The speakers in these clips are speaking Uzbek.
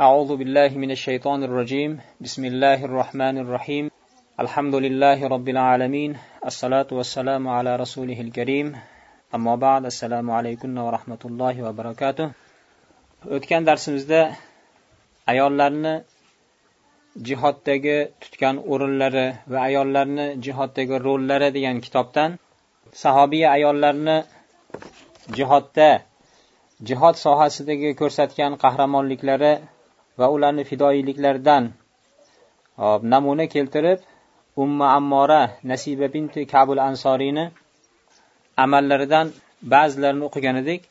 أعوذ بالله من الشيطان الرجيم بسم الله الرحمن الرحيم الحمد لله رب العالمين الصلاة والسلام على رسوله الكريم أما بعد السلام عليكم ورحمة الله وبركاته o'tgan darsimizda ayollarni jihoddagi tutgan o'rinlari va ayollarni jihoddagi rollari degan kitobdan sahobiya ayollarni jihodda jihod sohasidagi ko'rsatgan qahramonliklari va ularni fidoyiliklaridan hop namuna keltirib umma ammora nasiba binti kabul ansoriyni amallaridan ba'zilarini o'qigan edik.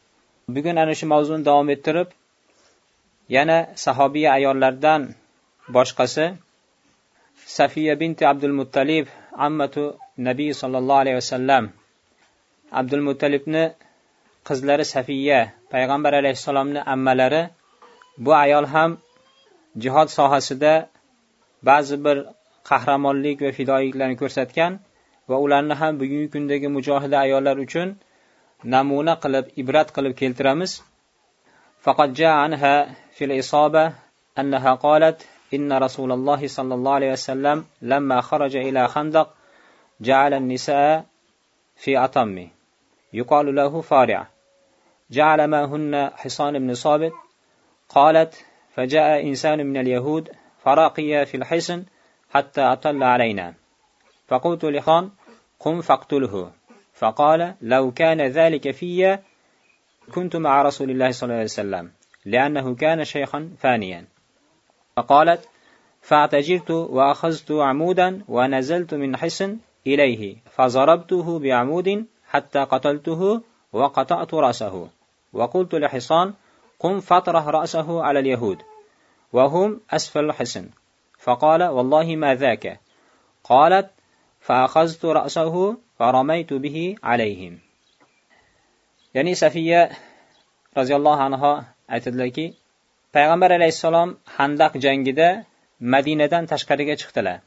Bugun ana shu mavzuni davom ettirib yana sahobiya ayollardan boshqasi safiya binti abdul muttalib ammatu nabiy sollallohu alayhi vasallam. Abdul muttalibni qizlari safiya payg'ambar alayhissalomni ammalari bu ayol ham jihod sohasida ba'zi bir qahramonlik va fidoyiliklarni ko'rsatgan va ularni ham bugungi kundagi mujohida ayollar uchun namuna qilib ibrat qilib keltiramiz faqat jaa anha fil isoba annaha qalat إن رسول الله صلى الله عليه وسلم لما خرج إلى خندق جعل النساء في أطم يقال له فارع جعل معهن حصان بن صابت قالت فجاء إنسان من اليهود فرقي في الحصن حتى أطل علينا. فقلت لخان قم فاقتله. فقال لو كان ذلك في كنت مع رسول الله صلى الله عليه وسلم لأنه كان شيخا فانيا. فقالت فاعتجرت وأخذت عمودا ونزلت من حصن إليه فضربته بعمود حتى قتلته وقطعت رأسه. وقلت لحصان قم فاطرح رأسه على اليهود وهم أسفل الحصن فقال والله ما ذاك قالت فأخذت رأسه فرميت به عليهم يعني سفية رضي الله عنها aytadilarki payg'ambar alayhissalom handaq jangida madinadan tashqariga chiqdilar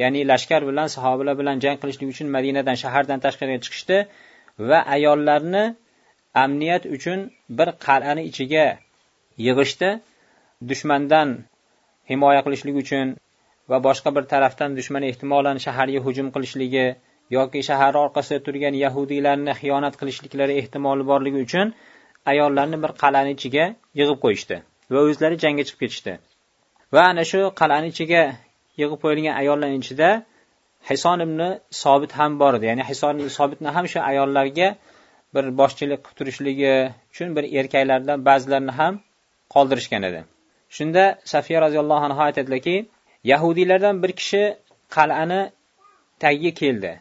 ya'ni lashkar bilan sahobalar bilan jang qilishlik uchun madinadan shahardan tashqariga chiqishdi va ayollarni amniyat uchun bir qal'ani ichiga yig'ishdi. Dushmandan himoya qilishlik uchun va boshqa bir tarafdan dushman ehtimolan shaharga hujum qilishligi yoki shahar orqasida turgan yahudiylarni xiyonat qilishliklari ehtimoli borligi uchun ayollarni bir qal'ani ichiga yig'ib qo'yishdi va o'zlari jangga chiqib ketishdi. Va ana shu qal'ani ichiga yig'ib qo'yilgan ayollar ichida hison ibn sobit ham bor edi. Ya'ni hison ibn sobitni ham shu ayollarga bir boshchilik qilib turishligi uchun bir erkaklardan ba'zilarini ham qoldirishgan edi. Shunda safiya roziyallohu anhu aytadilarki yahudiylardan bir kishi qal'ani tagiga keldi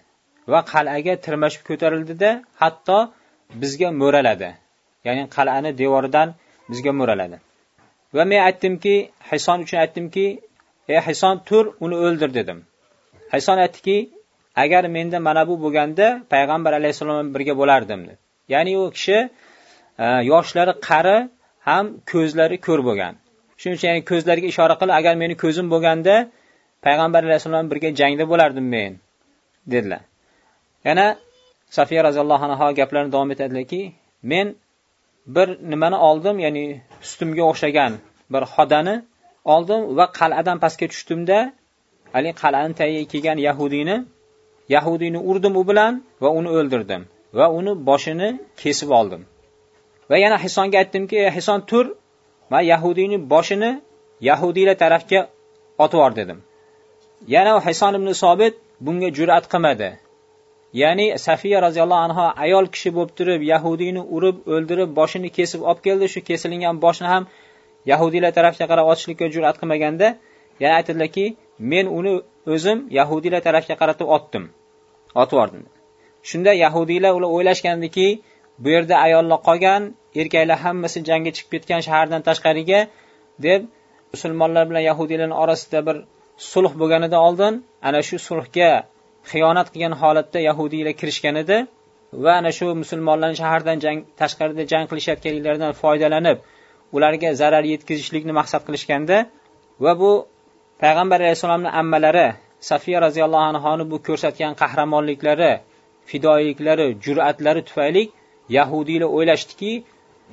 va qal'aga tirmashib ko'tarildida hatto bizga mo'raladi. Ya'ni qal'ani devoridan bizga mo'raladi. Va men aytdimki hison uchun aytdimki ey hison tur uni o'ldir dedim. Hison aytdiki agar menda mana bu bo'lganda payg'ambar alayhissalom bilan birga bo'lardim deb ya'ni u kishi e, yoshlari qari ham ko'zlari ko'r bo'lgan. Shuning uchun ya'ni ko'zlariga ishora qilib agar meni ko'zim bo'lganda payg'ambar alayhissalom bilan birga jangda bo'lardim men dedilar. Yana safiya roziyallohu anhu gaplarini davom etadilarki men bir nimani oldim ya'ni ustimga o'xshagan bir xodani oldim va qal'adan pastga tushdimda haligi qal'ani tagiga kelgan yahudiyni yahudiyni urdim u bilan va uni o'ldirdim. Va uni boshini kesib oldim. Va yana hisonga aytdimki hison tur va yahudiyni boshini yahudiylar tarafga otib dedim. Yana hison ibn sobit bunga jur'at qilmadi. Ya'ni safiya roziyallohu anhu ayol kishi bo'lib turib yahudiyni urib o'ldirib boshini kesib olib keldi. Shu kesilgan boshni ham yahudiylar tarafga qarab otishlikka jur'at qilmaganda yana aytadilarki men uni o'zim yahudiylar tarafga qaratib otdim otib yubordim. Shunda yahudiylar ular o'ylashgandiki bu yerda ayollar qolgan erkaklar hammasi jangga chiqib ketgan shahardan tashqariga deb musulmonlar bilan yahudiylarni orasida bir sulh bo'lganidan oldin ana shu sulhga xiyonat qilgan holatda yahudiylar kirishgan edi va ana shu musulmonlarni shahardan jang tashqarida jang qilishayotganliklaridan foydalanib ularga zarar yetkazishlikni maqsad qilishganda va bu payg'ambar alayhissalomni ammalari safiya roziyallohu anhoni bu ko'rsatgan qahramonliklari fidoyiliklari jur'atlari tufayli yahudiylar o'ylashdiki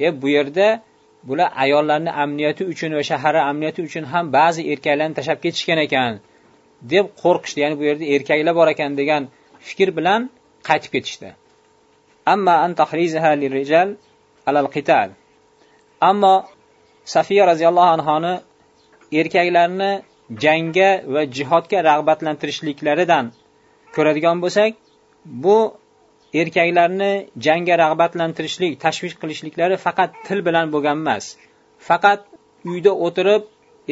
e bu yerda bular ayollarni amniyati uchun va shahar amniyati uchun ham ba'zi erkaklarni tashlab ketishgan ekan deb qo'rqishdi. Ya'ni bu yerda erkaklar bor ekan degan fikr bilan qaytib ketishdi. Amma an alal qital. Ammo safiya roziyallohu anhoni erkaklarni jangga va jihodga rag'batlantirishliklaridan ko'radigan bo'lsak bu erkaklarni jangga rag'batlantirishlik tashvish qilishliklari faqat til bilan bo'lgan emas. Faqat uyda o'tirib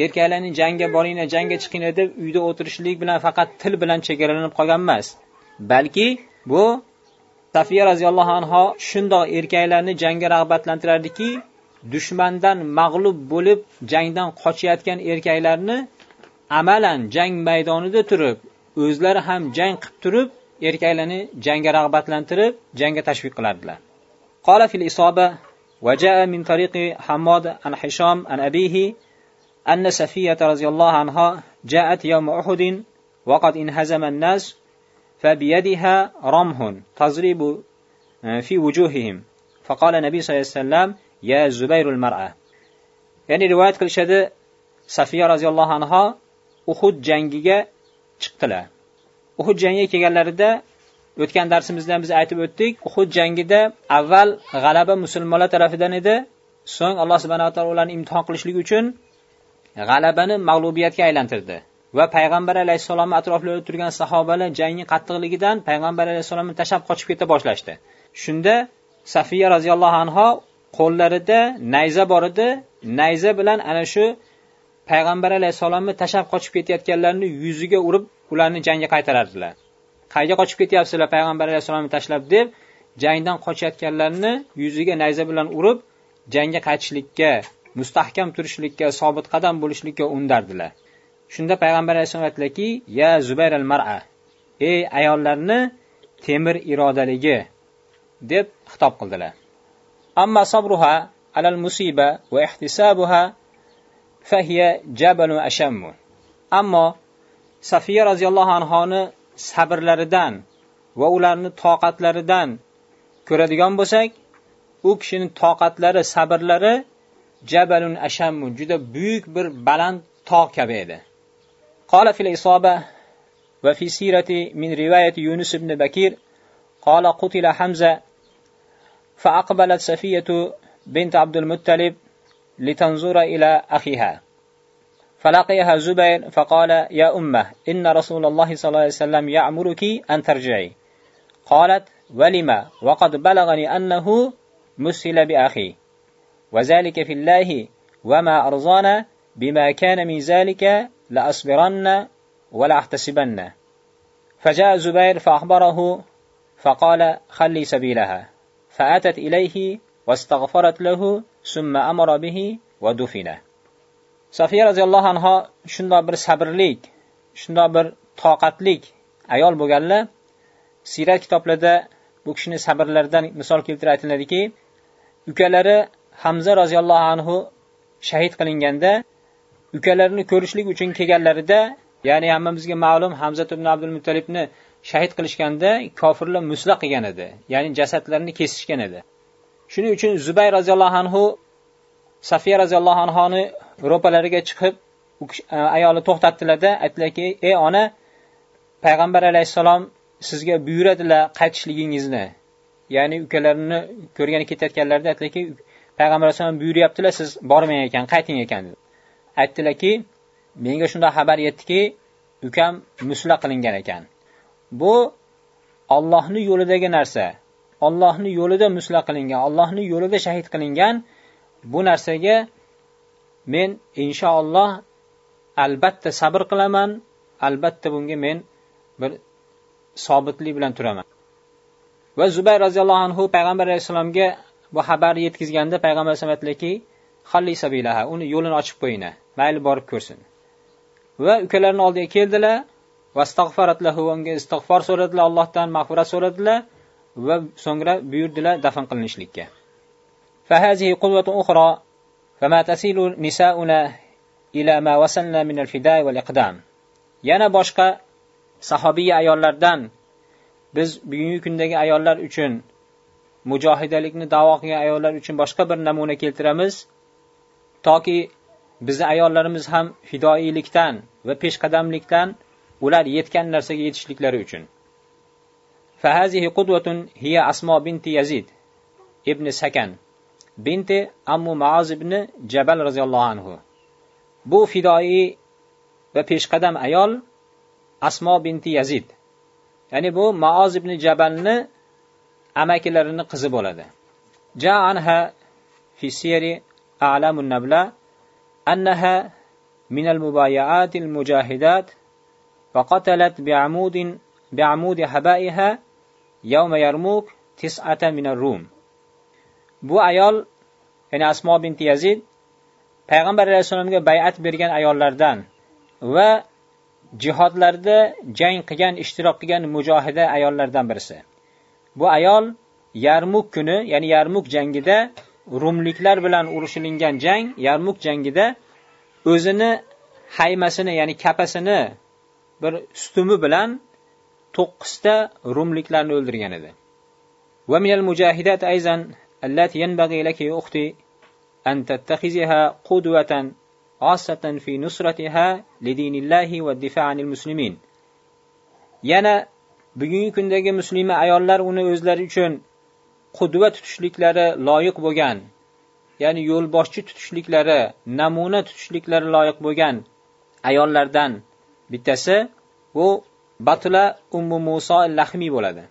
erkaklarni jangga boringlar jangga chiqinglar deb uyda o'tirishlik bilan faqat til bilan chegaralanib qolgan emas. Balki bu safiya roziyallohu anha shundoq erkaklarni jangga rag'batlantirardiki dushmandan mag'lub bo'lib jangdan qochayotgan erkaklarni amalan jang maydonida turib o'zlari ham jang qilib turib erkaklarni jangga rag'batlantirib jangga tashviq qilardilar قال في الإصابة وجاء من طريق حماد عن حشام عن أبيه أن سفية رضي الله عنها جاءت يوم أحد وقد انهزم الناس فبيدها رمح تضرب في وجوههم فقال النبي صلى الله عليه وسلم يا زبير المرأة ya'ni rivoyat qilishadi safiya roziyallohu anho uhud jangiga chiqdilar Uhud jangiga kelganlarida o'tgan darsimizda biz aytib o'tdik uhud jangida avval g'alaba musulmonlar tarafidan edi. So'ng alloh subhanava taolo ularni imtihon qilishlik uchun g'alabani mag'lubiyatga aylantirdi. Va payg'ambar alayhissalomni atroflarida turgan sahobalar jangning qattiqligidan payg'ambar alayhissalomni tashlab qochib keta boshlashdi. Shunda safiya roziyallohu anha qo'llarida nayza bor edi. Nayza bilan ana shu payg'ambar alayhissalomni tashlab qochib ketayotganlarni yuziga urib ularni jangga qaytarardilar. Qayga qochib ketyapsizlar payg'ambar alayhissalomni tashlab deb jangdan qochayotganlarni yuziga nayza bilan urib jangga qaytishlikka mustahkam turishlikka sobit qadam bo'lishlikka undardilar shunda payg'ambar alayhissalom aytdilarki ya zubayr al mar'a ey ayollarni temir irodaligi deb xitob qildilar. Amma sabruha alal musiba va ihtisabuha fahiya jabalu ashammu. Ammo Safiya roziyallohu anhoni sabrlaridan va ularni toqatlaridan ko'radigan bo'lsak, u kishini toqatlari, sabrlari jabalun ashammu juda buyuk bir baland tog' kabi edi. Qala fil isoba va fi sirati min rivoyati Yunus ibn Bakir qala qutila Hamza fa aqbalat Safiyatu bint Abdul Muttalib لتنظر إلى أخيها. فلقيها زبير فقال يا أمة إن رسول الله صلى الله عليه وسلم يأمرك أن ترجعي. قالت ولما وقد بلغني أنه مسل بأخي. وذلك في الله وما أرضانا بما كان من ذلك لأصبرن ولا أحتسبن. فجاء زبير فأخبره فقال خلي سبيلها. فأتت إليه واستغفرت له summa amara bihi va dufina. Safiya roziyallohu anha shundoq bir sabrlik shunday bir toqatlik ayol bo'lganlar sirat kitoblarida bu kishini sabrlardan misol keltirib aytiladiki ukalari hamza roziyallohu anhu shahid qilinganda ukalarini ko'rishlik uchun kelganlarida ya'ni hammamizga ma'lum hamza ibn abdul Muttolibni shahid qilishganda kofirlar musla qilgan edi ya'ni jasadlarini kesishgan edi. Shuning uchun zubay roziyallohu anhu safiya roziyallohu anhoni ro'palariga chiqib e, ayoli to'xtatdilarda aytdilarki ey ona payg'ambar alayhissalom sizga buyuradilar qaytishligingizni. Ya'ni ukalarini ko'rgani ketayotganlarida aytdilarki payg'ambar alayhissalom buyuryaptilar siz bormang ekan qayting ekan. aytdilarki menga shunday xabar yetdiki ukam musla qilingan ekan. Bu Allohning yo'lidagi narsa. Ollohni yo'lida musla qilingan ollohni yo'lida shahid qilingan bu narsaga men inshaalloh albatta sabr qilaman albatta bunga men bir sobitlik bilan turaman. Va zubayr roziyallohu anhu payg'ambar alayhissalomga bu xabarni yetkazganda payg'ambar alayhisalom aytdilarki halli sabilaha uni yo'lini ochib qo'yinglar mayli borib ko'rsin. Va ukalarini oldiga keldilar vastag'faratlahu unga istig'for so'radilar allohdan mag'firat so'radilar. va so'ngra buyurdilar dafn qilinishlikka فهذه قدوة أخرى فما تسيل نساؤنا إلى ما وصلنا من الفداء والإقدام yana boshqa sahobiya ayollardan biz bugungi kundagi ayollar uchun mujohidalikni davo qilgan ayollar uchun boshqa bir namuna keltiramiz toki bizni ayollarimiz ham fidoiylikdan va peshqadamlikdan ular yetgan narsaga yetishliklari uchun فهذه قدوة هي أسماء بنت يزيد ابن سكن بنت أم معاذ بن جبل رضي الله عنه bu fidoyi va peshqadam ayol asmo binti yazid ya'ni bu maoz ibn jabalni amakilarini qizi bo'ladi ja anha fi siyari a'lamun nabla annaha من المبايعات المجاهدات فقتلت بعمود بعمود حبائها Yawma Yarmuk tis'ata minar Rum. Bu ayol ya'ni Asmo binti Yazid Payg'ambar rasulimga bay'at bergan ayollardan va jihodlarda jang qilgan, ishtirok qilgan mujohida ayollardan birisi. Bu ayol Yarmuk kuni, ya'ni Yarmuk jangida Rumliklar bilan urushilingan jang, Yarmuk jangida o'zini haymasini, ya'ni kapasini bir sutumi bilan to'qqizta rumliklarni o'ldirgan edi ومن المجاهدات أيضا التي ينبغي لك أختي أن تتخذها قدوة خاصة في نصرتها لدين الله والدفاع عن المسلمين yana bugungi kundagi muslima ayollar uni o'zlari uchun qudva tutishliklari loyiq bo'lgan ya'ni yo'lboshchi tutishliklari namuna tutishliklari loyiq bo'lgan ayollardan bittasi bu batula ummu muso lahmiy bo'ladi.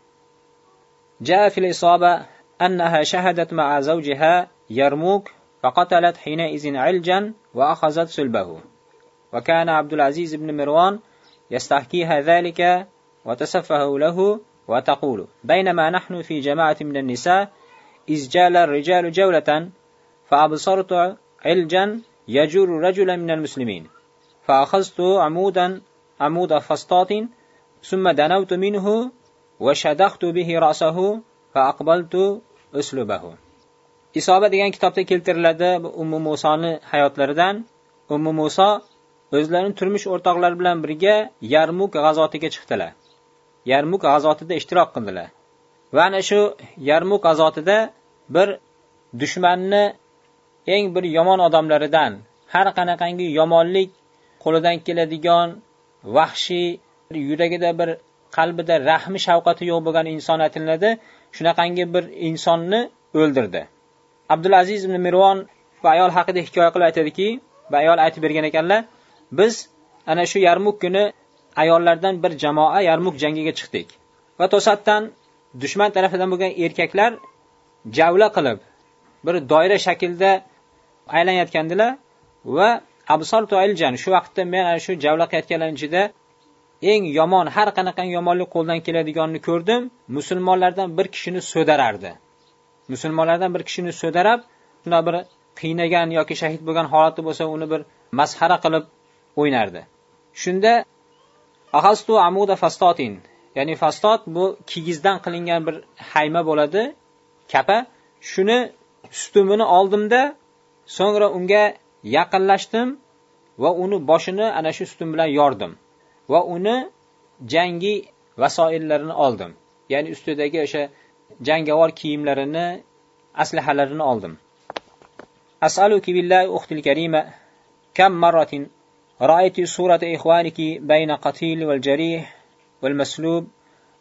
جاء في الإصابة أنها شهدت مع زوجها يرموك فقتلت حينئذ علجا وأخذت سلبه وكان عبد العزيز بن مروان يستحكيها ذلك وتسفه له وتقول بينما نحن في جماعة من النساء إذ جال الرجال جولة فأبصرت علجا يجر رجلا من المسلمين فأخذت عمودا عمود فسطاط summa danavtu minhu va shadaxtu bihi rasahu fa aqbaltu uslubahu. Isoba degan kitobda keltiriladi Ummu Musoni hayotlaridan. Ummu Muso o'zlarini turmush o'rtoqlari bilan birga Yarmuk g'azotiga chiqdilar. Yarmuk g'azotida ishtirok qildilar. Va ana shu Yarmuk g'azotida bir dushmanni eng bir yomon odamlaridan, har qanaqangi yomonlik qo'lidan keladigan vahshiy yuragida bir qalbida rahmi shafqati yo'q bo'lgan inson aytiladi. Shunaqangi bir insonni o'ldirdi. Abdulaziz ibn mirvon va ayol haqida hikoya qilib aytadiki va ayol aytib bergan ekanlar biz ana shu yarmuk kuni ayollardan bir jamoa yarmuk jangiga chiqdik. Va to'satdan dushman tarafidan bo'lgan erkaklar javla qilib bir doira shaklda aylanayotgandilar va absor toiljan shu vaqtda men ana shu javla qilayotganlar ichida eng yomon har qanaqa yomonlik qo'ldan keladiganini ko'rdim. Musulmonlardan bir kishini so'darardi. Musulmonlardan bir kishini so'darab shuna bir qiynagan yoki shahid bo'lgan holati bo'lsa uni bir masxara qilib o'ynardi. Shunda ahastu amuda fastotin ya'ni fastot bu kigizdan qilingan bir hayma bo'ladi kapa. Shuni ustumini oldimda so'ngra unga yaqinlashdim va uni boshini ana shu ustun bilan yordim va uni jangi vasoillarini oldim ya'ni ustidagi o'sha jangovar kiyimlarini aslahalarini oldim as'aluki billahi uxtil karima kam marratin رأيت صورة إخوانك بين قتيل والجريح والمسلوب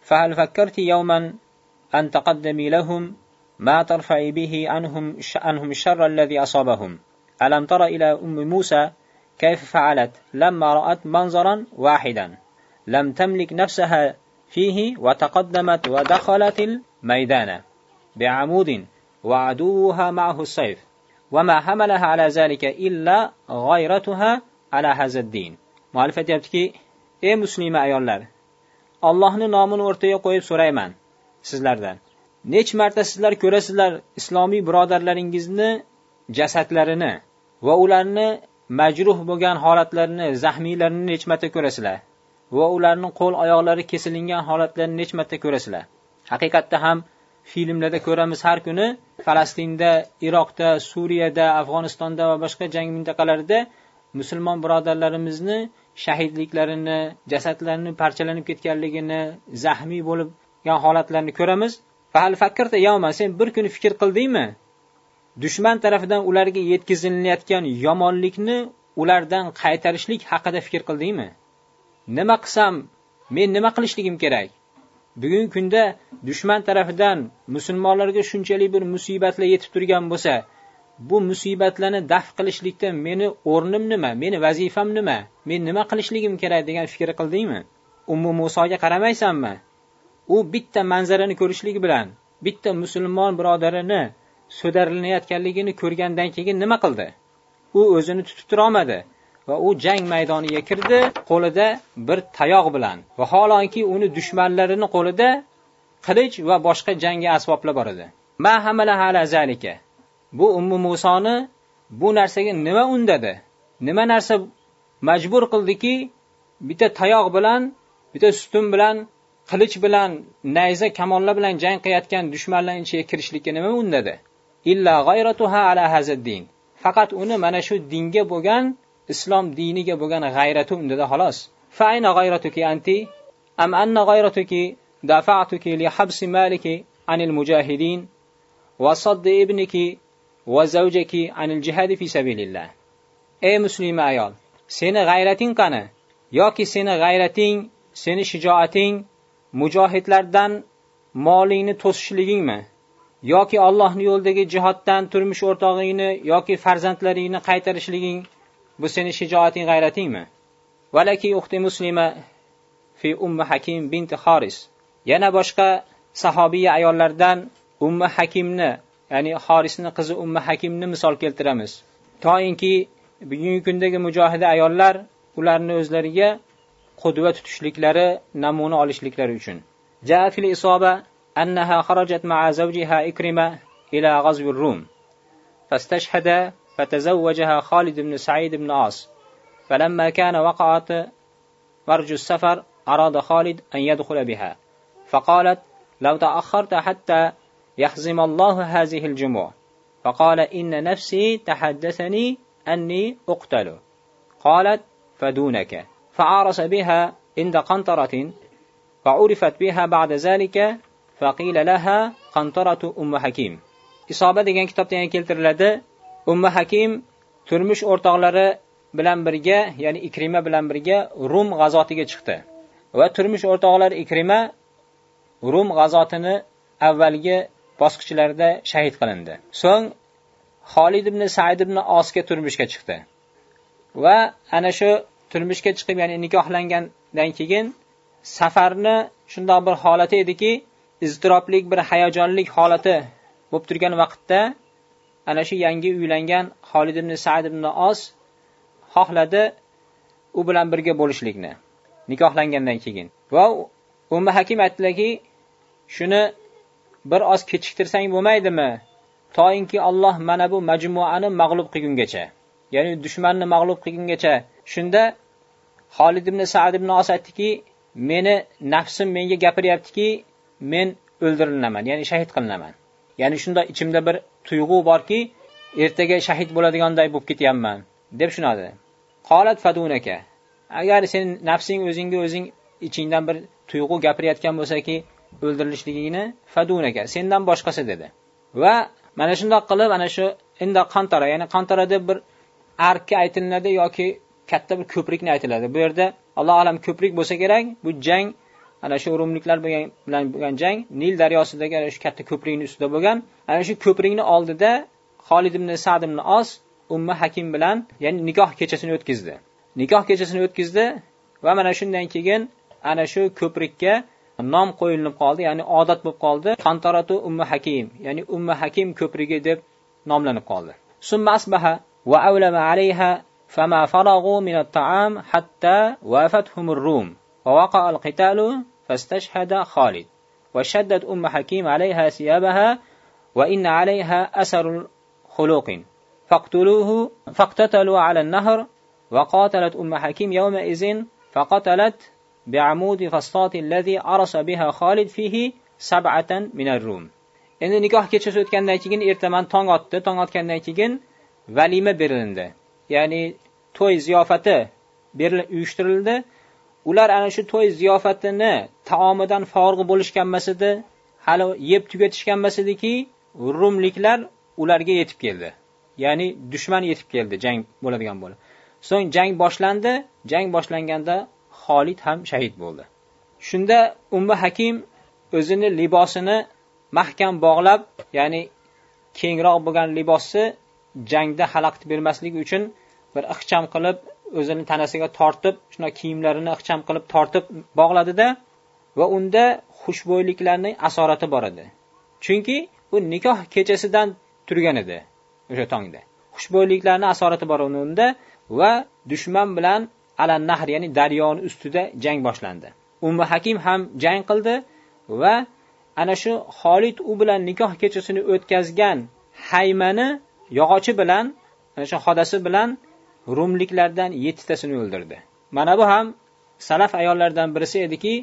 فهل فكرت يوما أن تقدمي لهم ما ترفعي به عنهم عنهم الشر الذي أصابهم ألم تر إلى أم موسى كيف فعلت لما رأت منظرا واحدا لم تملك نفسها فيه وتقدمت ودخلت الميدان بعمود وعدوها معه السيف وما حملها على ذلك إلا غيرتها على هذا الدين muallif aytyaptiki ey muslima ayollar allohni nomini o'rtaga qo'yib so'rayman sizlardan nech marta sizlar ko'rasizlar islomiy birodarlaringizni jasadlarini va ularni majruh bo'lgan holatlarini zaxmiylarini nech marta ko'rasizlar? Va ularning qo'l oyoqlari kesilingan holatlarini nech marta ko'rasizlar? Haqiqatda ham filmlarda ko'ramiz har kuni falastinda iroqda suriyada afg'onistonda va boshqa jang mintaqalarida musulmon birodarlarimizni shahidliklarini jasadlarini parchalanib ketganligini zaxmiy bo'lgan holatlarni ko'ramiz. Sen bir kuni fikr qildingmi? Dushman tarafidan ularga yetkazilayotgan yomonlikni ulardan qaytarishlik haqida fikr qildingmi? Nima qilsam men nima qilishligim kerak? Bugungi kunda dushman tarafidan musulmonlarga shunchalik bir musibatlar yetib turgan bo'lsa bu musibatlarni daf qilishlikda meni o'rnim nima meni vazifam nima men nima qilishligim kerak degan fikr qildingmi? Ummu musoga qaramaysanmi u bitta manzarani ko'rishligi bilan bitta musulmon birodarini so'darilayotganligini ko'rgandan keyin nima qildi? U o'zini tutib turolmadi va u jang maydoniga kirdi qo'lida bir tayoq bilan. Vaholanki uni dushmanlarini qo'lida qilich va boshqa jangi asboblar bor edi ma hamala zalika. Bu ummu musoni bu narsaga nima undadi nima narsa majbur qildiki bitta tayoq bilan bitta sutun bilan qilich bilan nayza kamonlar bilan jang qilayotgan dushmanlarning ichiga kirishlikka nima undadi illa g'ayratuha ala hazaddin faqat uni mana shu dinga bo'lgan islom diniga bo'lgan g'ayrati undada xolos. Fa ayna g'ayratuki anti am anna g'ayratuki dafa'tuki li habsi maliki anil mujahidin va saddi ibniki va zawjaki anil jihadi fi sabilillah. Ey muslima ayol seni g'ayrating qani? Yoki seni g'ayrating seni shijoating mujohidlardan molingni to'sishligingmi? yoki Allohning yo'lidagi jihoddan turmush o'rtog'ingni yoki farzandlaringni qaytarishliging bu seni shijoating g'ayratingmi? Valaki uxti muslima fi ummi hakim binti xoris yana boshqa sahobiya ayollardan ummi hakimni ya'ni xorisni qizi ummi hakimni misol keltiramiz. Toinki bugungi kundagi mujohida ayollar ularni o'zlariga qudva tutishliklari namuna olishliklari uchun. Jaafil isoba أنها خرجت مع زوجها إكرمة إلى غزو الروم. فاستشهد فتزوجها خالد بن سعيد بن عاص. فلما كان وقعت مرج السفر أراد خالد أن يدخل بها. فقالت لو تأخرت حتى يحزم الله هذه الجموع فقال إن نفسي تحدثني أني أقتل قالت فدونك فعارس بها عند قنطرة فعرفت بها بعد ذلك faqila laha qantaratu umma hakim isoba degan kitobda yana keltiriladi umma hakim turmush o'rtoqlari bilan birga ya'ni ikrima bilan birga rum g'azotiga chiqdi va turmush o'rtoqlari ikrima rum g'azotini avvalgi bosqichlarida shahid qilindi so'ng xolid ibn said ibn osga turmushga chiqdi va ana shu turmushga chiqib ya'ni nikohlangandan keyin safarni shunday bir holati ediki iztiroblik bir hayajonlik holati bo'lib turgan vaqtda ana shu yangi uylangan Xolid ibn Sa'd ibn Os xohladi u bilan birga bo'lishlikni nikohlangandan keyin. Va Umma Hakim aytdilarki shuni bir oz kechiktirsang bo'lmaydimi? Toinki Alloh mana bu majmuani mag'lub qilgungacha ya'ni dushmanni mag'lub qilgungacha. Shunda Xolid ibn Sa'd ibn Os aytdiki meni nafsim menga gapiryaptiki men o'ldirilaman ya'ni shahid qilinaman ya'ni shunday ichimda bir tuyg'u borki ertaga shahid bo'ladiganday bo'lib ketyapman deb tushunadi. Qolat fadunaka agar sen nafsing o'zingga o'zing ichingdan bir tuyg'u gapirayotgan bo'lsaki o'ldirilishligingni fadunaka sendan boshqasi dedi. Va mana shundoq qilib ana shu inda qantara ya'ni qantara deb bir arkka aytilinadi yoki katta bir ko'prikni aytiladi. Bu yerda alloh alam ko'prik bo'lsa kerak bu jang ana shu rumliklar bilan bo'lgan jang nil daryosidagi ana shu katta ko'prikni ustida bo'lgan. Ana shu ko'prikni oldida xolid ibn sad ibn os umma hakim bilan ya'ni nikoh kechasini o'tkazdi. Nikoh kechasini o'tkazdi va mana shundan keyin ana shu ko'prikka nom qo'yilib qoldi ya'ni odat bo'lib qoldi. Qantaratu umma hakim ya'ni umma hakim ko'prigi deb nomlanib qoldi. Summa asbaha va avlama alayha fama farag'u min at-ta'am hatta wafathumur rum ووقع القتال فاستشهد خالد وشدت أم حكيم عليها ثيابها وإن عليها أثر خلوق فاقتلوه فاقتتلوا على النهر وقاتلت أم حكيم يومئذ فقتلت بعمود فسطاط الذي أرس بها خالد فيه سبعة من الروم endi nikoh kechasi o'tgandan keyin ertaman tong otdi tong otgandan keyin valima berildi ya'ni to'y ziyofati uyushtirildi Ular ana shu to'y ziyofatini taomidan forg'i bo'lishganmas edi hali yeb tugatishganmas ediki rumliklar ularga yetib keldi. Ya'ni dushman yetib keldi jang bo'ladigan bo'lib. So'ng jang boshlandi jang boshlanganda xolid ham shahid bo'ldi. Shunda umma hakim o'zini libosini mahkam bog'lab ya'ni kengroq bo'lgan libosni jangda xalaqit bermasligi uchun bir ixcham qilib o'zini tanasiga tortib shunaqa kiyimlarini ixcham qilib tortib bog'ladida va unda xushbo'yliklarning asorati bor edi. Chunki u nikoh kechasidan turgan edi o'sha tongda. Xushbo'yliklarni asorati bor unda va dushman bilan alan nahr ya'ni daryoni ustida jang boshlandi. Umma hakim ham jang qildi va ana shu xolid u bilan nikoh kechasini o'tkazgan haymani yog'ochi bilan ana shu xodasi bilan rumliklardan yettitasini o'ldirdi. Mana bu ham salaf ayollaridan birisi ediki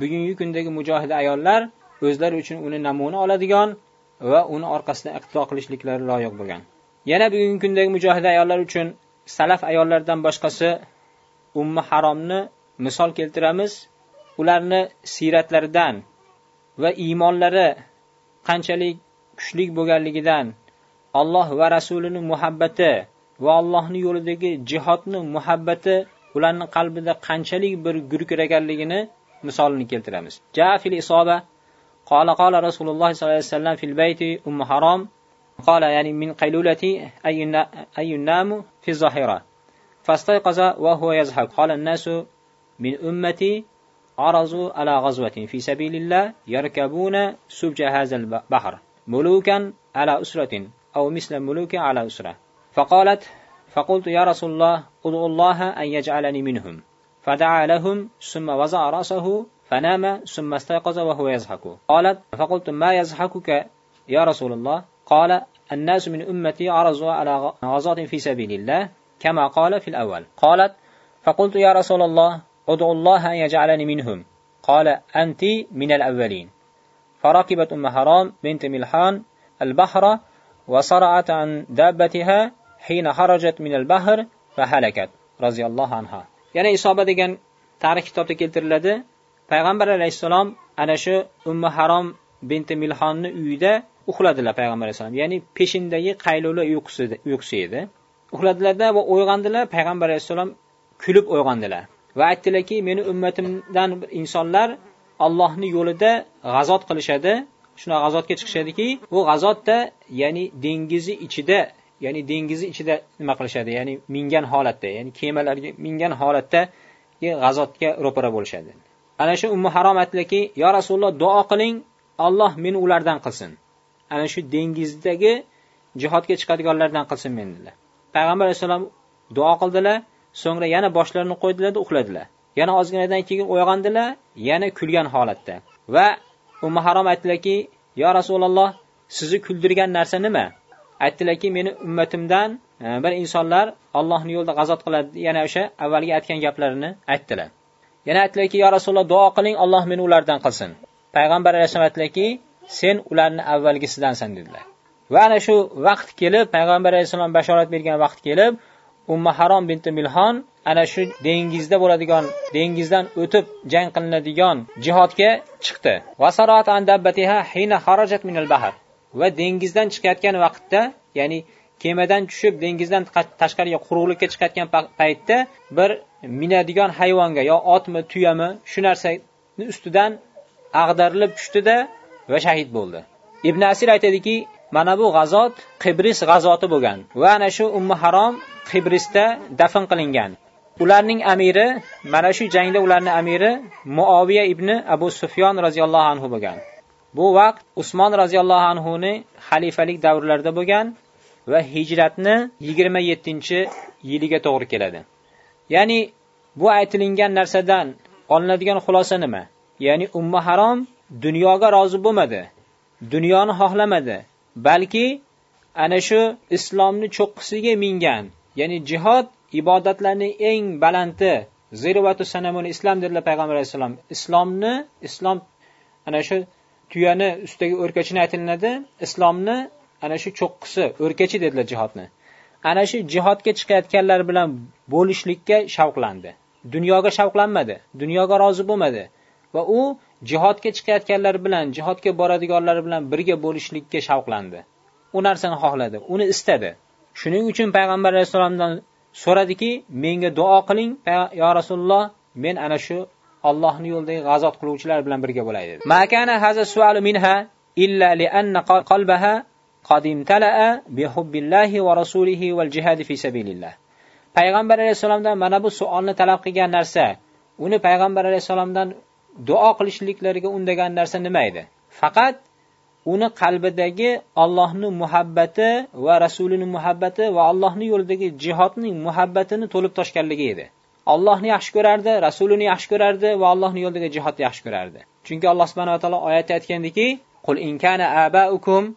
bugungi kundagi mujohida ayollar o'zlari uchun uni namuna oladigan va uni orqasidan iqtido qilishliklari loyiq bo'lgan. Yana bugungi kundagi mujohida ayollar uchun salaf ayollardan boshqasi ummi haromni misol keltiramiz. Ularni siyratlaridan va iymonlari qanchalik kuchli bo'lganligidan alloh va rasulini muhabbati va allohni yo'lidagi jihodni muhabbati ularni qalbida qanchalik bir gurkiraganligini misolini keltiramiz ja fil isoba قال قال رسول الله صلى الله عليه وسلم في البيت أم حرام قال يعني من قيلولتي أي أي النام في الظاهرة فاستيقظ وهو يضحك قال الناس من أمتي عرضوا على غزوة في سبيل الله يركبون سبج هذا البحر ملوكا على أسرة أو مثل ملوك على أسرة فقالت فقلت يا رسول الله ادعو الله أن يجعلني منهم. فدعا لهم ثم وضع رأسه فنام ثم استيقظ وهو يضحك قالت فقلت ما يضحكك يا رسول الله؟ قال الناس من أمتي عرضوا على غزاة في سبيل الله كما قال في الأول. قالت فقلت يا رسول الله ادعو الله أن يجعلني منهم. قال أنت من الأولين. فركبت أم حرام بنت ملحان البحر وصرعت عن دابتها hina harajat minal bahr va halakat roziyallohu anha. Yana isoba degan tarix kitobda keltiriladi. Payg'ambar alayhissalom ana shu ummi harom binti milhonni uyida uxladilar payg'ambar alayhissalom. Ya'ni peshinidagi qaylula uyqusi edi. Uxladilarda va uyg'ondilar. Payg'ambar alayhissalom kulib uyg'ondilar va aytdilarki meni ummatimdan insonlar allohni yo'lida g'azot qilishadi. Shunaqa g'azotga chiqishadiki bu g'azotda ya'ni dengizi ichida ya'ni dengizi ichida nima qilishadi? Ya'ni mingan holatda ya'ni kemalarga mingan holatda g'azotga ro'para bo'lishadi. Ana shu ummu harom aytdilarki yo rasululloh duo qiling alloh meni ulardan qilsin. Ana shu dengizdagi jihodga chiqadiganlardan qilsin meni dedilar payg'ambar alayhissalom duo qildilar so'ngra yana boshlarini qo'ydilarda uxladilar. Yana ozginadan keyin uyg'ondilar yana kulgan holatda. Va ummu harom aytdilarki yo rasululloh sizni kuldirgan narsa nima? Aytdilarki meni ummatimdan e, bir insonlar Allohning yo'lida g'azot qiladi yana o'sha avvalgi aytgan gaplarini aytdilar. Yana aytdilarki yo rasululloh duo qiling alloh meni ulardan qilsin. Payg'ambar alayhissalom aytdilarki sen ularni avvalgisidansan dedilar. Va ana shu vaqt kelib payg'ambar alayhissalom bashorat bergan vaqt kelib umma harom binti milhon ana shu dengizda bo'ladigan dengizdan o'tib jang qilinadigan jihodga chiqdi. Va dengizdan chiqayotgan vaqtda ya'ni kemadan tushib dengizdan tashqariga quruqlikka chiqayotgan paytda bir minadigan hayvonga yo otmi tuyami shu narsani ustidan ag'darilib tushdida va shahid bo'ldi. Ibn asir aytadiki mana bu g'azot qibris g'azoti bo'lgan va ana shu ummi harom qibrisda dafn qilingan. Ularning amiri mana shu jangda ularning amiri muoviya ibn abu sufyon roziyallohu anhu bo'lgan. Bu vaqt usmon roziyallohu anhuni xalifalik davrlarida bo'lgan va hijratni yigirma yettinchi yiliga to'g'ri keladi. Ya'ni bu aytilingan narsadan olinadigan xulosa nima? Ya'ni umma harom dunyoga rozi bo'lmadi dunyoni xohlamadi balki ana shu islomni cho'qqisiga mingan ya'ni jihod ibodatlarning eng balanti, zirvatu sanamuni islom dedilar payg'ambar alayhissalom islomni islom ana shu tuyani ustidagi o'rkachini aytilinadi. Islomni ana shu cho'qqisi o'rkachi dedilar jihodni. Ana shu jihodga chiqayotganlar bilan bo'lishlikka shavqlandi. Dunyoga shavqlanmadi dunyoga rozi bo'lmadi. Va u jihodga chiqayotganlar bilan jihodga boradiganlar bilan birga bo'lishlikka shavqlandi. U narsani xohladi uni istadi. Shuning uchun payg'ambar alayhissalomdan so'radiki menga duo qiling yo rasululloh men ana shu Allohning yo'lidagi g'azot qiluvchilar bilan birga bo'lay dedi. Ma kana haza su'alu minha illa li anna qalbaha qad imtala'a bi hubbillahi va rasulihi val jihad fi sabilillah. Payg'ambar alayhisolamdan mana bu suolni talab qilgan narsa, uni payg'ambar alayhisolamdan duo qilishliklariga undagan narsa nima edi? Faqat uni qalbidagi Allohning muhabbati va rasulining muhabbati va Allohning yo'lidagi jihodning muhabbatini to'lib toshganligi edi. Allohni yaxshi ko'rardi, Rasulini yaxshi ko'rardi va Allohning yo'lidagi jihodni yaxshi ko'rardi. Chunki Alloh subhanahu va taolo oyatda aytgandiki: "Qul in kana abaukum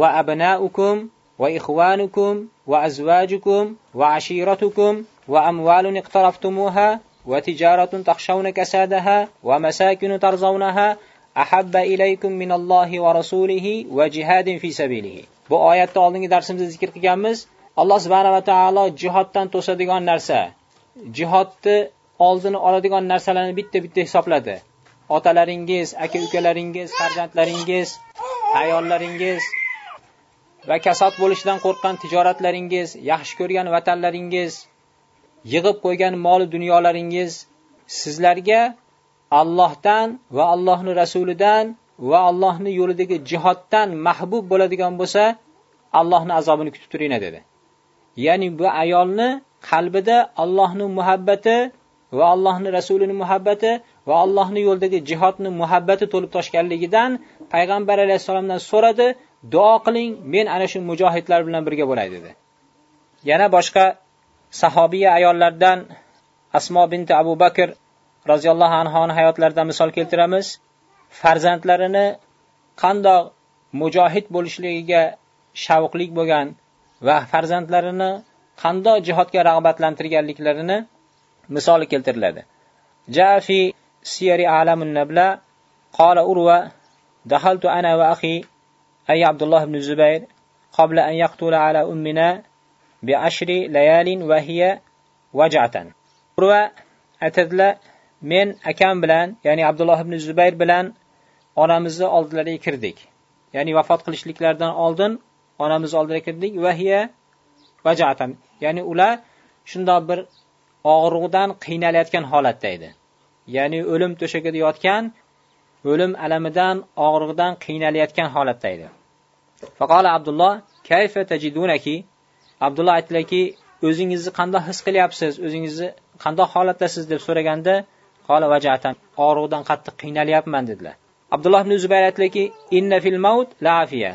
va abnaukum va ikhwanukum va azwajukum va ashiratukum va amwalun iqtaraftumuha va tijaratun takhshawna kasadaha va masakinu tarzawnaha ahabba ilaykum minallohi va rasulihi va jihadin fi sabilihi." Bu oyatda oldingi darsimizda zikr qilganmiz. Alloh subhanahu va taolo jihoddan to'sadigan narsa jihodni oldini oladigan narsalarni bitta bitta hisobladi otalaringiz aka ukalaringiz farzandlaringiz ayollaringiz va kasod bo'lishidan qo'rqqan tijoratlaringiz yaxshi ko'rgan vatanlaringiz yig'ib qo'ygan mol dunyolaringiz sizlarga Allohdan va Allohning rasulidan va Allohning yo'lidagi jihoddan mahbub bo'ladigan bo'lsa Allohning azobini kutib turinglar dedi. Ya'ni bu ayolni qalbida Allohning muhabbati va Allohning rasulining muhabbati va Allohning yo'lidagi jihodning muhabbati to'lib toshganligidan payg'ambar alayhissalomdan so'radi, duo qiling, men ana shu mujohidlar bilan birga bo'lay dedi. Yana boshqa sahobiya ayollardan Asmo binti Abu Bakr roziyallohu anhoning hayotlaridan misol keltiramiz. Farzandlarini qandoq mujohid bo'lishligiga shavqlik bo'lgan va farzandlarini qandoq jihodga rag'batlantirganliklarini misoli keltiriladi جاء في سير أعلام النبلة قال أروى دخلت أنا وأخي أي عبد الله بن الزبير قبل أن يقتل على أمنا بعشر ليال وهي وجعة أروى أتدل men akam bilan ya'ni abdulloh ibn zubayr bilan onamizni oldilariga kirdik ya'ni vafot qilishliklaridan oldin onamiz oldiga kirdik va vajatan. Ya'ni ular shundoq bir og'riqdan qiynalayotgan holatda edi. Ya'ni o'lim to'shagida yotgan o'lim alamidan og'riqdan qiynalayotgan holatda edi. Faqola abdulloh kayfa tajidunaki? Abdulloh aytdilarki o'zingizni qandoq his qilyapsiz? O'zingizni qandoq holatdasiz? deb so'raganda qola vajatan og'riqdan qattiq qiynalyapman dedilar. Abdulloh ibn zubayr aytdilarki inna fil maut laafiya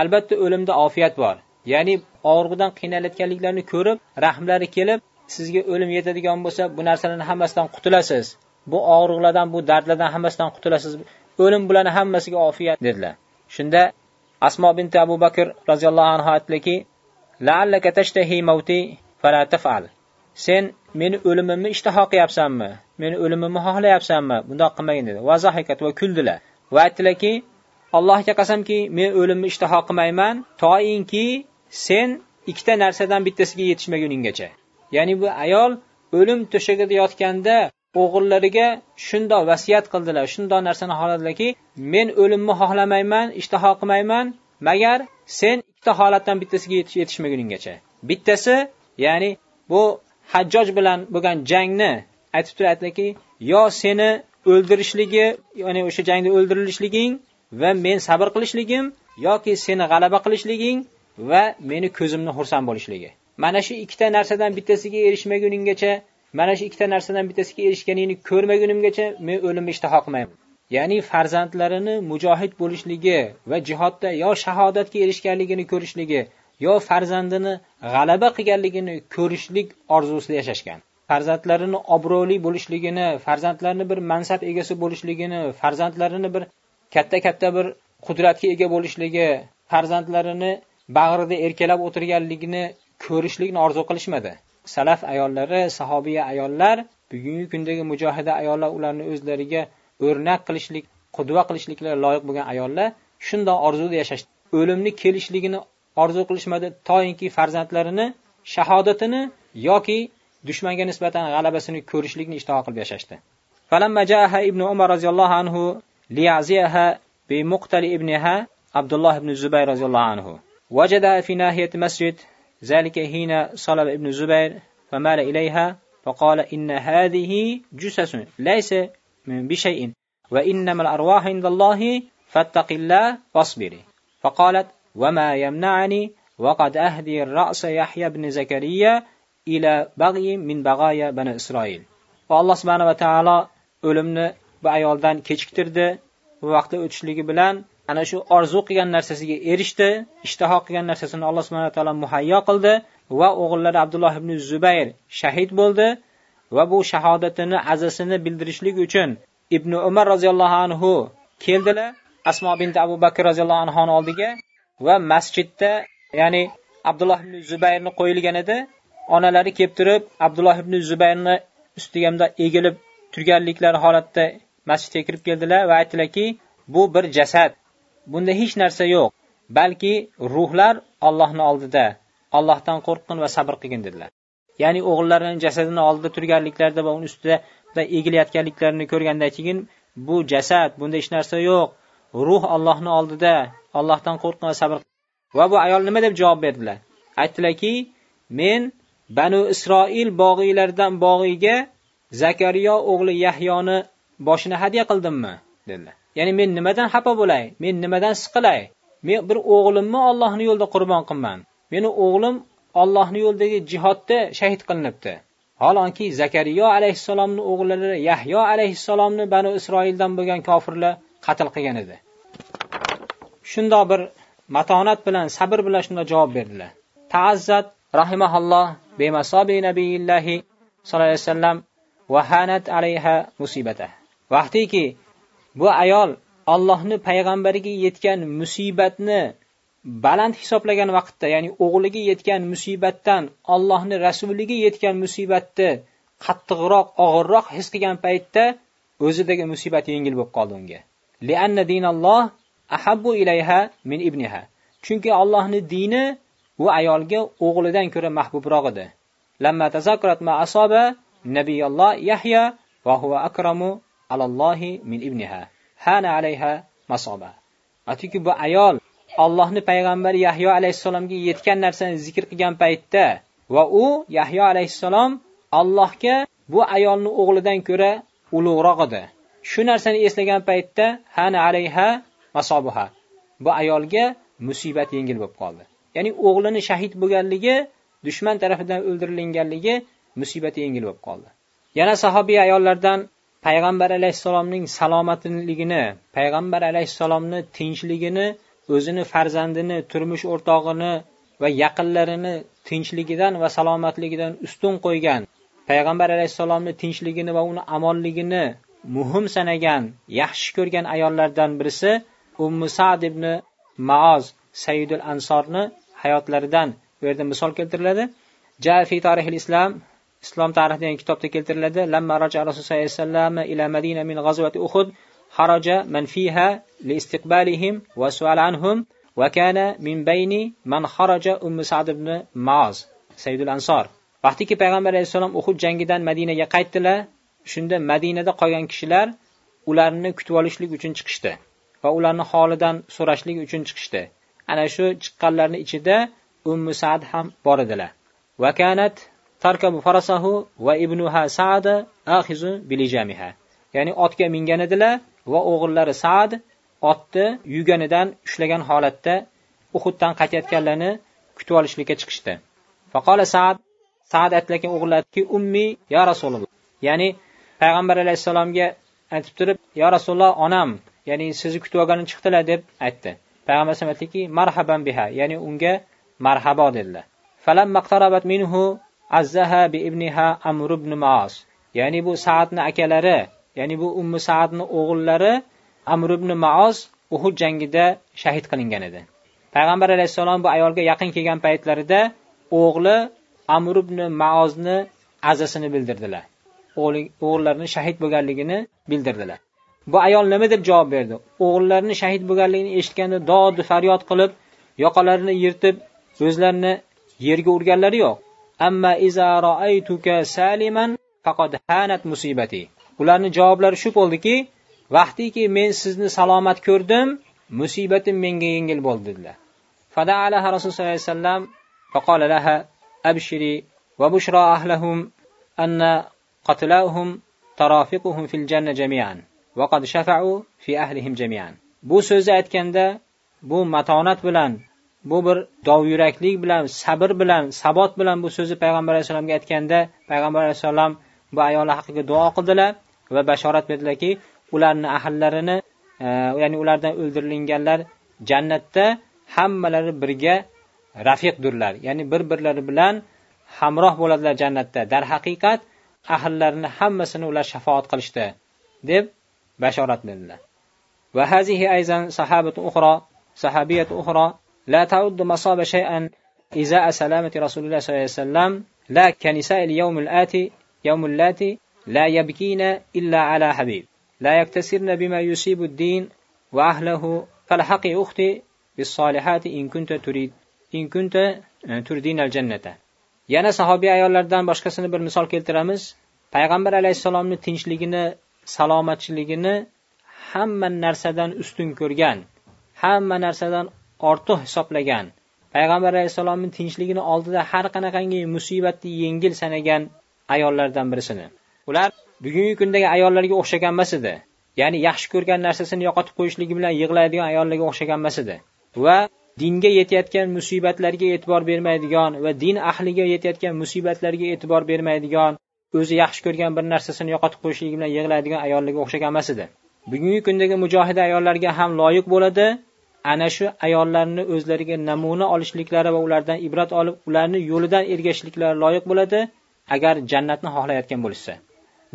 albatta o'limda ofiyat bor. Ya'ni og'rig'idan qiynalayotganliklarini ko'rib rahmlari kelib sizga o'lim yetadigan bo'lsa bu narsalarni hammasidan qutulasiz. Bu og'riqlardan bu dardlardan hammasidan qutulasiz. O'lim bilan hammasiga ofiyat dedilar. Shunda asmo binti abu bakr roziyallohu anhu aytdiki laallaka tashtahi mavti fala tafal. Sen meni o'limimni ishtaho qilyapsanmi? Meni o'limimni xohlayapsanmi? Bundoq qilmagin dedi. Va zahikat va kuldilar. Va aytdilarki allohga qasamki men o'limni ishtaho qilmayman. Toinki sen ikkita narsadan bittasiga yetishmaguninggacha ya'ni bu ayol o'lim to'shagida yotganda o'g'illariga shundoq vasiyat qildilar shundoq narsani xohladilarki men o'limni xohlamayman ishtaho qilmayman. Magar sen ikkita holatdan bittasiga yetishmaguninggacha bittasi ya'ni bu hajjoj bilan bo'lgan jangni aytib turadilarki yo seni o'ldirishligi ya'ni o'sha jangda o'ldirilishliging va men sabr qilishligim yoki seni g'alaba qilishliging va meni ko'zimni xursand bo'lishligi. Mana shu ikkita narsadan bittasiga erishmaguninggacha mana shu ikkita narsadan bittasiga erishganingni ko'rmagunimgacha men o'limni ishtaho qilmayman ya'ni farzandlarini mujohid bo'lishligi va jihodda yo shahodatga erishganligini ko'rishligi yo farzandini g'alaba qilganligini ko'rishlik orzusida yashashgan. Farzandlarini obro'li bo'lishligini farzandlarini bir mansab egasi bo'lishligini farzandlarini bir katta katta bir qudratga ega bo'lishligi farzandlarini bag'rida erkalab o'tirganligini ko'rishlikni orzu qilishmadi. Salaf ayollari sahobiya ayollar bugungi kundagi mujohida ayollar ularni o'zlariga o'rnak qilishlik qudva qilishliklari loyiq bo'lgan ayollar shundoq orzuda yashashdi o'limni kelishligini orzu qilishmadi. Toinki farzandlarini shahodatini yoki dushmanga nisbatan g'alabasini ko'rishlikni ishtiho qilib yashashdi. Ibn umar roziyallohu anhu ليعزيها بمقتل ابنها عبد الله بن الزبير رضي الله عنه. وجد في ناحية مسجد ذلك حين صلب ابن الزبير فمال إليها فقال إن هذه جثث ليس من بشيء وإنما الأرواح عند الله فاتق الله واصبري فقالت وما يمنعني وقد أهدي الرأس يحيى بن زكريا إلى بغي من بغايا بني إسرائيل. والله سبحانه وتعالى o'limni bu ayoldan kechiktirdi bu vaqtda o'tishligi bilan ana shu orzu qilgan narsasiga erishdi ishtaho qilgan narsasini alloh subhana taolo muhayyo qildi va o'g'illari abdulloh ibn zubayr shahid bo'ldi va bu shahodatini azasini bildirishlik uchun ibn umar roziyallohu anhu keldilar. Asmo binti abu bakr roziyallohu anhuni oldiga va masjidda ya'ni abdulloh ibn zubayrni qo'yilgan edi. Onalari kelib turib abdulloh ibn zubayrni ustiga bunday egilib turganliklari holatda masjidga kirib keldilar va aytdilarki bu bir jasad. Bunda hech narsa yo'q balki ruhlar Allohning oldida. Allohdan qo'rqqin va sabr qilgin dedilar. Ya'ni o'g'illarining jasadini oldida turganliklarida va uni ustida egilayotganliklarini ko'rgandan keyin bu jasad bunda hech narsa yo'q. Ruh Allohning oldida Allohdan qo'rqqin va sabr va bu ayol nima deb javob berdilar? Aytdilarki men banu isroil bog'iylaridan bog'iyga zakariyo o'g'li yahyoni boshini hadya qildimmi? dedilar. Ya'ni men nimadan xafa bo'lay? Men nimadan siqilay? Men bir o'g'limni ollohni yo'lida qurbon qilman? Meni o'g'lim ollohni yo'lidagi jihodda shahid qilinibdi. Holonki zakariyo alayhissalomni o'g'illari yahyo alayhissalomni banu isroildan bo'lgan kofirlar qatl qilgan edi. Shundoq bir matonat bilan sabr bilan shunday javob berdilar. Taazzat rahimahalloh bemasobi nabiyillahi sallallohu alayhi vasallam vahanat alayha musibata vaqtiki bu ayol Allohni payg'ambariga yetgan musibatni baland hisoblagan vaqtda ya'ni o'g'liga yetgan musibatdan Allohni rasuliga yetgan musibatni qattiqroq og'irroq his qilgan paytda o'zidagi musibat yengil bo'lib qoldi unga. Lianna dinalloh ahabbu ilayha min ibniha. Chunki Allohning dini u ayolga o'g'lidan ko'ra mahbubroq edi. Lamma tazakkarat ma asaba nabiyalloh yahya va huwa akramu alallohi min ibniha hana alayha masoba atiki bu ayol Allohni payg'ambari Yahyo alayhissalomga yetgan narsani zikr qilgan paytda va u Yahyo alayhissalom Allohga bu ayolni o'g'lidan ko'ra ulug'roq edi. Shu narsani eslagan paytda hana alayha masobuha. Bu ayolga musibat yengil bo'lib qoldi. Ya'ni o'g'lini shahid bo'lganligi, dushman tarafidan o'ldirilganligi musibati yengil bo'lib qoldi. Yana sahobiy ayollardan payg'ambar alayhissalomning salomatligini, payg'ambar alayhissalomni tinchligini, o'zini farzandini, turmush o'rtog'ini va yaqinlarini tinchligidan va salomatligidan ustun qo'ygan, payg'ambar alayhissalomni tinchligini va uni amonligini muhim sanagan, yaxshi ko'rgan ayollardan birisi Ummu Sa'd ibn Maoz Sayyidul Ansorni hayotlaridan bu yerda misol keltiriladi. jafi tarixil Islam islom tarixi degan kitobda keltiriladi lamma raja rasululloh sallallohu alayhi vasallam ila madina min g'azvati uhud kharaja man fiha li istiqbalihim va sual anhum va kana min bayni man kharaja ummu sa'd ibn maz sayyidul ansor vaqtiki payg'ambar alayhissalom uhud jangidan madinaga qaytdilar. Shunda madinada qolgan kishilar ularni kutib olishlik uchun chiqishdi va ularni holidan so'rashlik uchun chiqishdi. Ana shu chiqqanlarni ichida ummu sad ham bor edilar. Va kanat tarkabu farasahu va ibnuha Sa'd akhizu bilijamiha. Ya'ni otga mingan edilar va o'g'illari Sa'd otni yuganidan ushlagan holatda Uhuddan qaytayotganlarni kutib olishlikka chiqishdi. Faqala Sa'd Sa'd aytlagan o'g'illarki ummi ya Rasululloh. Ya'ni payg'ambar alayhissalomga aytib turib, ya Rasululloh onam, ya'ni sizni kutib olgani chiqdilar deb aytdi. Payg'ambar aytdiki, marhaban biha, ya'ni unga marhabo dedilar. Falam maqtarabat minhu azzaha bi ibniha amr ibn maos ya'ni bu saadni akalari ya'ni bu ummi saadni o'g'illari amr ibn maos uhud jangida shahid qilingan edi. Payg'ambar alayhissalom bu ayolga yaqin kelgan paytlarida o'g'li amr ibn maozni azasini bildirdilar. O'g'illarini shahid bo'lganligini bildirdilar. Bu ayol nima deb javob berdi? O'g'illarini shahid bo'lganligini eshitganda dod faryod qilib yoqalarini yirtib o'zlarini yerga urganlari yo'q. amma iza roaytuka saliman faqad hanat musibati. Ularning javoblari shu bo'ldiki vaqtiki men sizni salomat ko'rdim musibatim menga yengil bo'ldi dedilar. Fada fadaalaha rasul sallallohu alayhi vasallam faqala laha abshiri va bushro ahlahum anna qatlahum tarafiquhum fil janna jami'an va qad shafa'u fi ahlihim jami'an. Bu so'zni aytganda bu matonat bilan bu bir dovyuraklik bilan sabr bilan sabot bilan bu so'zni payg'ambar alayhissalomga aytganda payg'ambar alayhissalom bu ayollar haqiga duo qildilar va bashorat berdilarki ularni ahillarini e, ya'ni ulardan o'ldirilganlar jannatda hammalari birga rafiqdurlar ya'ni bir birlari bilan hamroh bo'ladilar jannatda. Darhaqiqat ahllarini hammasini ular shafoat qilishdi deb bashorat berdilar. Va hazihi ayzan sahabatu uxro sahabiyat uxro لا تعد مصاب شيئا إزاء سلامة رسول الله صلى الله عليه وسلم لا كنساء اليوم الآتي يوم اللاتي لا يبكين إلا على حبيب لا يكتسرن بما يصيب الدين وأهله فالحق أختي بالصالحات إن كنت تريد إن كنت تردين الجنة yana sahobiy ayollardan boshqasini bir misol keltiramiz payg'ambar alayhissalomni tinchligini salomatchiligini hamma narsadan ustun ko'rgan hamma narsadan ortiq hisoblagan. Payg'ambar alayhissalomni tinchligini oldida har qanaqangi musibatni yengil sanagan ayollardan birisini. Ular bugungi kundagi ayollarga o'xshagan emas edi. Ya'ni yaxshi ko'rgan narsasini yo'qotib qo'yishligi bilan yig'laydigan ayollarga o'xshagan emas edi. Va dinga yetayotgan musibatlarga e'tibor bermaydigan va din ahliga yetayotgan musibatlarga e'tibor bermaydigan o'zi yaxshi ko'rgan bir narsasini yo'qotib qo'yishligi bilan yig'laydigan ayollarga o'xshagan emas edi. Bugungi kundagi mujohida ayollarga ham loyiq bo'ladi. ana shu ayollarni o'zlariga namuna olishliklari va ulardan ibrat olib ularni yo'lidan ergashishliklari loyiq bo'ladi agar jannatni xohlayotgan bo'lishsa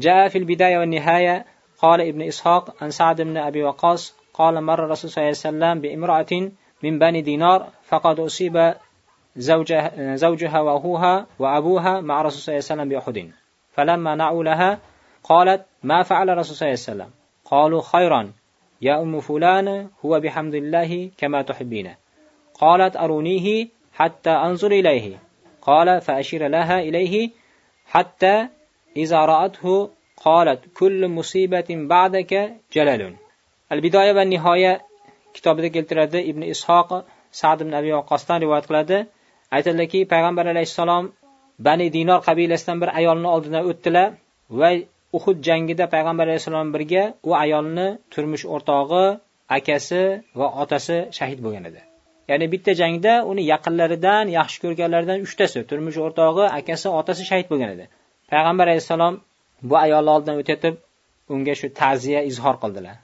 جاء في البداية والنهاية قال ابن إسحاق عن سعد بن أبي وقاص قال مر الرسول صلى الله عليه وسلم بامرأة من بني دينار فقد أصيب زوجها, زوجها وأخوها وأبوها مع رسول صلى الله عليه وسلم بأحد فلما نعوا لها قالت ما فعل رسول صلى الله عليه وسلم قالوا خيرا يا أم فلان هو بحمد الله كما تحبين قالت أرونيه حتى أنظر إليه قال فأشير لها إليه حتى إذا رأته قالت كل مصيبة بعدك جلل البداية والنهاية kitobida keltiradi ibn ishoq sad ibn abi vaqosdan rivoyat qiladi aytadilarki payg'ambar alayhissalom bani dinor qabilasidan bir ayolni oldidan o'tdilar va uhud jangida payg'ambar alayhissalom birga u ayolni turmush o'rtog'i akasi va otasi shahid bo'lgan edi. Ya'ni bitta jangda uni yaqinlaridan yaxshi ko'rganlaridan uchtasi turmush o'rtog'i akasi otasi shahid bo'lgan edi. Payg'ambar alayhissalom bu ayolni oldidan o'tayotib unga shu ta'ziya izhor qildilar.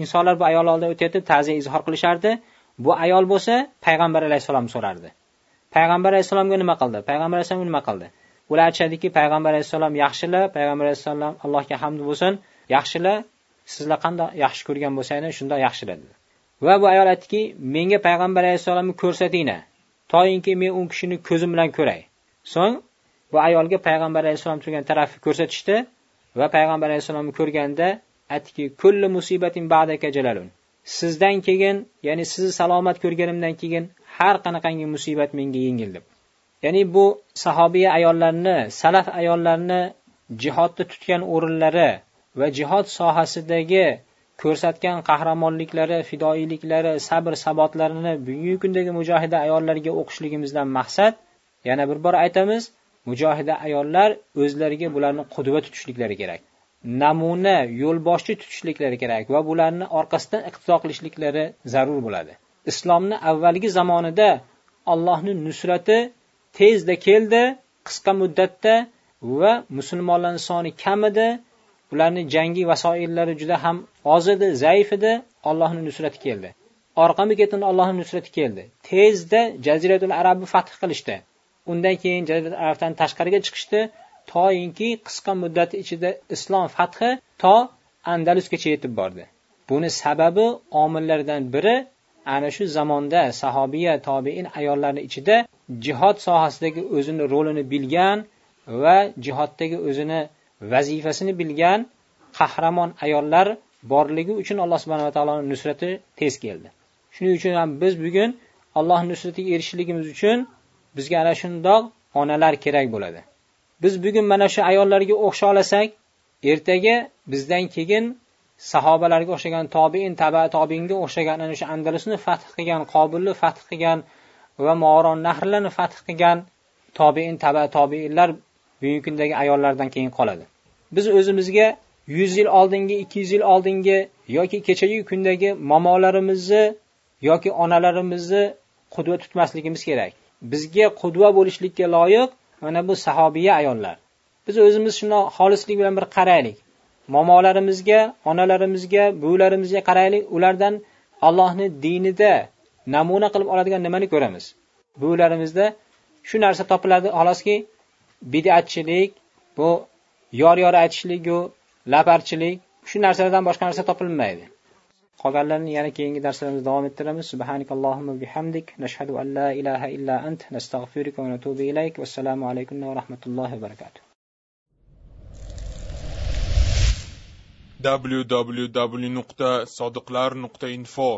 Insonlar bu ayolni oldidan o'tayotib ta'ziya izhor qilishardi. Bu ayol bo'lsa payg'ambar alayhissalom so'rardi. Payg'ambar alayhissalomga nima qildi? Payg'ambar alayhissalom nima qildi? Ular aytishadiki payg'ambar alayhissalom yaxshilar payg'ambar alayhissalom allohga hamd bo'lsin. Yaxshilar sizlar qanday yaxshi ko'rgan bo'lsanglar shundoq yaxshilar dedi. Va bu ayol aytdiki menga payg'ambar alayhissalomni ko'rsatinglar. Toyinki men u kishini ko'zim bilan ko'ray. So'ng bu ayolga payg'ambar alayhissalom turgan tarafni ko'rsatishdi va payg'ambar alayhissalomni ko'rganda aytdiki kulli musibatin ba'daka jalalun. Sizdan keyin ya'ni sizni salomat ko'rganimdan keyin har qanaqangi musibat menga yengil deb. Ya'ni bu sahobiya ayollarni salaf ayollarni jihodni tutgan o'rinlari va jihod sohasidagi ko'rsatgan qahramonliklari fidoiyliklari sabr sabotlarini bugungi kundagi mujohida ayollarga o'qishligimizdan maqsad yana bir bor aytamiz mujohida ayollar o'zlariga bularni qudva tutishliklari kerak namuna yo'lboshchi tutishliklari kerak va bularni orqasidan iqtido qilishliklari zarur bo'ladi. Islomni avvalgi zamonida allohni nusrati tezda keldi qisqa muddatda va musulmonlarni soni kam edi. Ularni jangi vasoillari juda ham oz edi zaif edi. Allohni nusrati keldi. Orqama ketin allohni nusrati keldi. Tezda jaziratul arabni fath qilishdi. Undan keyin jaziratul arabdan tashqariga chiqishdi. Toinki qisqa muddat ichida islom fathi to andalusgacha yetib bordi. Buni sababi omillardan biri ana shu zamonda sahobiya tobein ayollarni ichida jihod sohasidagi o'zini rolini bilgan va jihoddagi o'zini vazifasini bilgan qahramon ayollar borligi uchun alloh subhanava taoloni nusrati tez keldi. Shuning uchun ham biz bugun alloh nusratiga erishishligimiz uchun bizga ana shundoq onalar kerak bo'ladi. Biz bugun mana shu ayollarga o'xsholasak ertaga bizdan keyin sahobalarga o'xshagan tobein taba tobeinga o'xshagan ana shu andalusni fath qilgan qobilni fath qilgan va moron nahrlarni fath qilgan tobein taba tobeinlar bugungi kundagi ayollardan keyin qoladi. Biz o'zimizga yuz yil oldingi ikki yuz yil oldingi yoki kechagi kundagi momolarimizni yoki onalarimizni qudva tutmasligimiz kerak. Bizga qudva bo'lishlikka loyiq mana bu sahobiya ayollar. Biz o'zimiz shundoq xolislik bilan bir qaraylik. Momolarimizga onalarimizga buvlarimizga qaraylik. Ulardan allohni dinida namuna qilib oladigan nimani ko'ramiz? Buvlarimizda shu narsa topiladi xoloski bidatchilik bu yor yor aytishligu laparchilik shu narsalardan boshqa narsa topilmaydi. Qolganlarini yana keyingi darslarimizda davom ettiramiz. Subhanakallohumma bihamdik. Nashhadu an la ilaha illa ant. Nastag'firuka va natubu ilayk. Vassalomu alaykum va rahmatullohi va barakatuh. www.sodiqlar.info